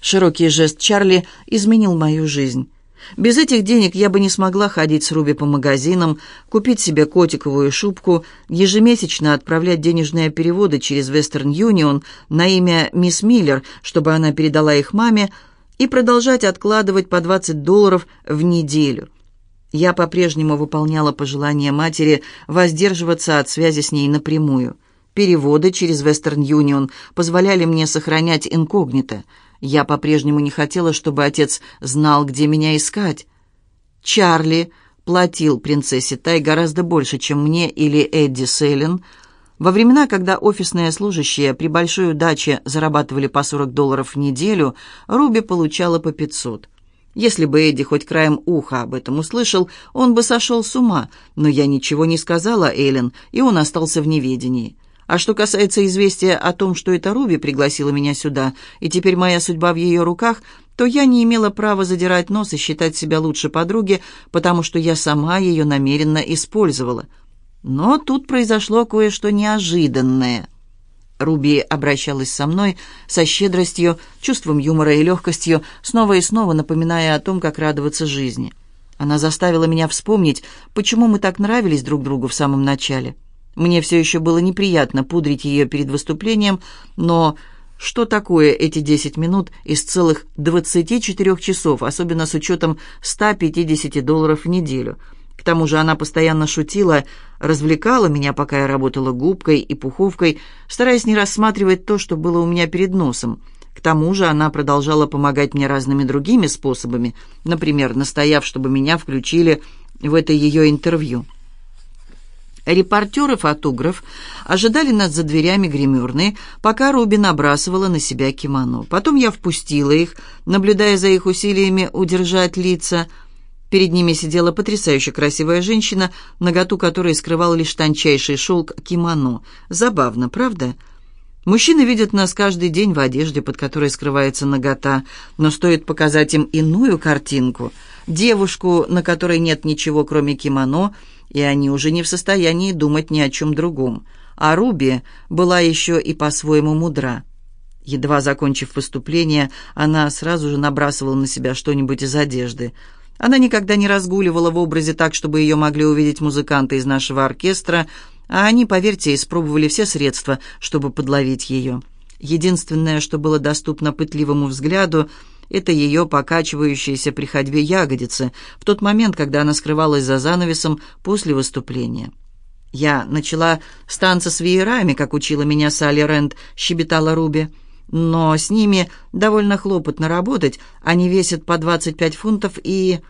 Широкий жест Чарли изменил мою жизнь. Без этих денег я бы не смогла ходить с Руби по магазинам, купить себе котиковую шубку, ежемесячно отправлять денежные переводы через Western Union на имя мисс Миллер, чтобы она передала их маме, и продолжать откладывать по 20 долларов в неделю. Я по-прежнему выполняла пожелания матери воздерживаться от связи с ней напрямую. Переводы через Western Union позволяли мне сохранять инкогнито – я по-прежнему не хотела, чтобы отец знал, где меня искать. Чарли платил принцессе Тай гораздо больше, чем мне или Эдди Селлен. Во времена, когда офисные служащие при большой удаче зарабатывали по 40 долларов в неделю, Руби получала по 500. Если бы Эдди хоть краем уха об этом услышал, он бы сошел с ума, но я ничего не сказала Эллен, и он остался в неведении. А что касается известия о том, что это Руби пригласила меня сюда, и теперь моя судьба в ее руках, то я не имела права задирать нос и считать себя лучше подруги, потому что я сама ее намеренно использовала. Но тут произошло кое-что неожиданное. Руби обращалась со мной со щедростью, чувством юмора и легкостью, снова и снова напоминая о том, как радоваться жизни. Она заставила меня вспомнить, почему мы так нравились друг другу в самом начале. Мне все еще было неприятно пудрить ее перед выступлением, но что такое эти 10 минут из целых 24 часов, особенно с учетом 150 долларов в неделю? К тому же она постоянно шутила, развлекала меня, пока я работала губкой и пуховкой, стараясь не рассматривать то, что было у меня перед носом. К тому же она продолжала помогать мне разными другими способами, например, настояв, чтобы меня включили в это ее интервью. Репортеры-фотограф ожидали нас за дверями гримерной, пока Руби набрасывала на себя кимоно. Потом я впустила их, наблюдая за их усилиями удержать лица. Перед ними сидела потрясающе красивая женщина, наготу которой скрывал лишь тончайший шелк кимоно. Забавно, правда? Мужчины видят нас каждый день в одежде, под которой скрывается нагота, но стоит показать им иную картинку, девушку, на которой нет ничего, кроме кимоно, и они уже не в состоянии думать ни о чем другом. А Руби была еще и по-своему мудра. Едва закончив выступление, она сразу же набрасывала на себя что-нибудь из одежды. Она никогда не разгуливала в образе так, чтобы ее могли увидеть музыканты из нашего оркестра, а они, поверьте, испробовали все средства, чтобы подловить ее. Единственное, что было доступно пытливому взгляду, это ее покачивающиеся при ходьбе ягодицы в тот момент, когда она скрывалась за занавесом после выступления. «Я начала с с веерами, как учила меня Салли Рэнд», — щебетала Руби. «Но с ними довольно хлопотно работать, они весят по 25 фунтов и...»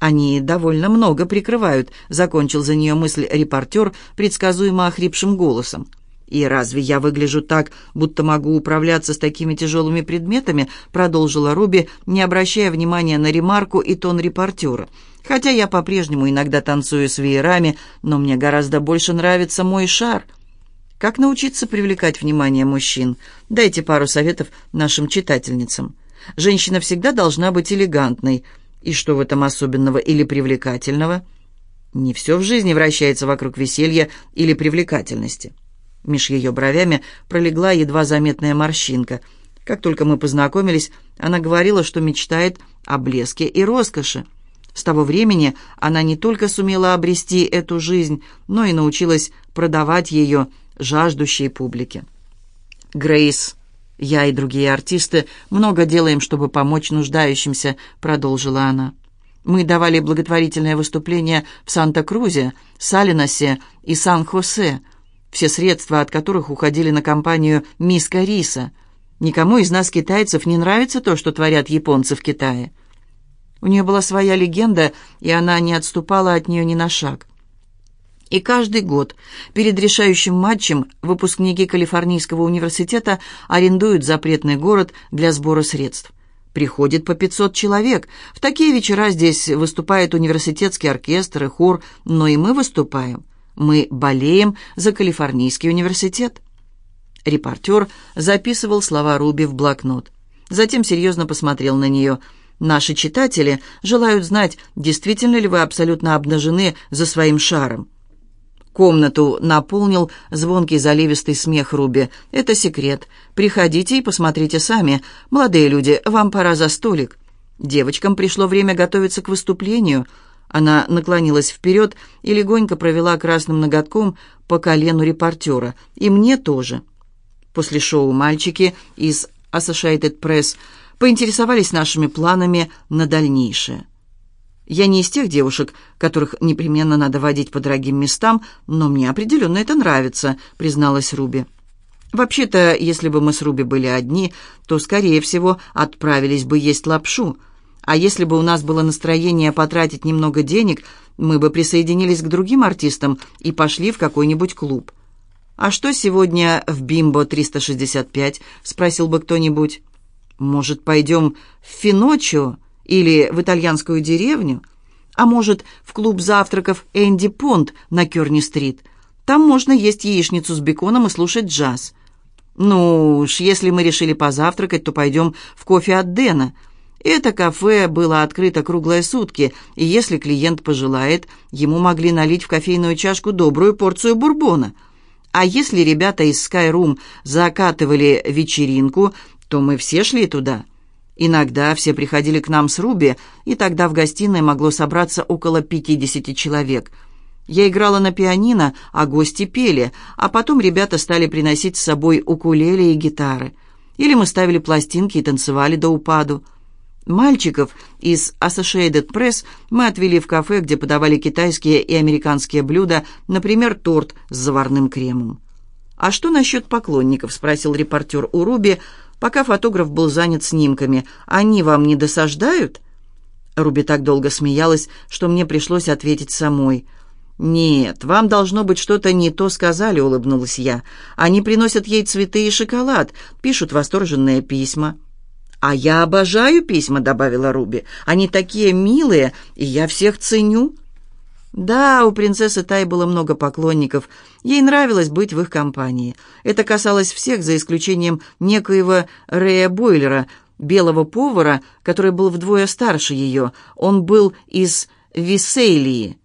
«Они довольно много прикрывают», — закончил за нее мысль репортер предсказуемо охрипшим голосом. «И разве я выгляжу так, будто могу управляться с такими тяжелыми предметами?» продолжила Руби, не обращая внимания на ремарку и тон репортера. «Хотя я по-прежнему иногда танцую с веерами, но мне гораздо больше нравится мой шар». Как научиться привлекать внимание мужчин? Дайте пару советов нашим читательницам. Женщина всегда должна быть элегантной. И что в этом особенного или привлекательного? Не все в жизни вращается вокруг веселья или привлекательности. Меж ее бровями пролегла едва заметная морщинка. Как только мы познакомились, она говорила, что мечтает о блеске и роскоши. С того времени она не только сумела обрести эту жизнь, но и научилась продавать ее жаждущей публике. «Грейс, я и другие артисты много делаем, чтобы помочь нуждающимся», — продолжила она. «Мы давали благотворительное выступление в Санта-Крузе, Салинасе и Сан-Хосе, все средства от которых уходили на компанию «Миска Риса». Никому из нас, китайцев, не нравится то, что творят японцы в Китае. У нее была своя легенда, и она не отступала от нее ни на шаг. И каждый год перед решающим матчем выпускники Калифорнийского университета арендуют запретный город для сбора средств. Приходит по 500 человек. В такие вечера здесь выступает университетский оркестр и хор, но и мы выступаем. Мы болеем за Калифорнийский университет». Репортер записывал слова Руби в блокнот. Затем серьезно посмотрел на нее. «Наши читатели желают знать, действительно ли вы абсолютно обнажены за своим шаром». Комнату наполнил звонкий заливистый смех Руби. «Это секрет. Приходите и посмотрите сами. Молодые люди, вам пора за столик». Девочкам пришло время готовиться к выступлению. Она наклонилась вперед и легонько провела красным ноготком по колену репортера. «И мне тоже». После шоу мальчики из Associated Press поинтересовались нашими планами на дальнейшее. Я не из тех девушек, которых непременно надо водить по дорогим местам, но мне определенно это нравится», — призналась Руби. «Вообще-то, если бы мы с Руби были одни, то, скорее всего, отправились бы есть лапшу. А если бы у нас было настроение потратить немного денег, мы бы присоединились к другим артистам и пошли в какой-нибудь клуб». «А что сегодня в Бимбо 365?» — спросил бы кто-нибудь. «Может, пойдем в Финочио?» Или в итальянскую деревню? А может, в клуб завтраков Энди Понт на Кёрни-стрит? Там можно есть яичницу с беконом и слушать джаз. Ну уж, если мы решили позавтракать, то пойдем в кофе от Дэна. Это кафе было открыто круглые сутки, и если клиент пожелает, ему могли налить в кофейную чашку добрую порцию бурбона. А если ребята из Skyroom закатывали вечеринку, то мы все шли туда. Иногда все приходили к нам с Руби, и тогда в гостиной могло собраться около 50 человек. Я играла на пианино, а гости пели, а потом ребята стали приносить с собой укулеле и гитары. Или мы ставили пластинки и танцевали до упаду. Мальчиков из Associated Press мы отвели в кафе, где подавали китайские и американские блюда, например, торт с заварным кремом. «А что насчет поклонников?» — спросил репортер у Руби, — пока фотограф был занят снимками. «Они вам не досаждают?» Руби так долго смеялась, что мне пришлось ответить самой. «Нет, вам должно быть что-то не то сказали», — улыбнулась я. «Они приносят ей цветы и шоколад, пишут восторженные письма». «А я обожаю письма», — добавила Руби. «Они такие милые, и я всех ценю». Да, у принцессы Тай было много поклонников. Ей нравилось быть в их компании. Это касалось всех, за исключением некоего Рэя Бойлера, белого повара, который был вдвое старше ее. Он был из Висейлии.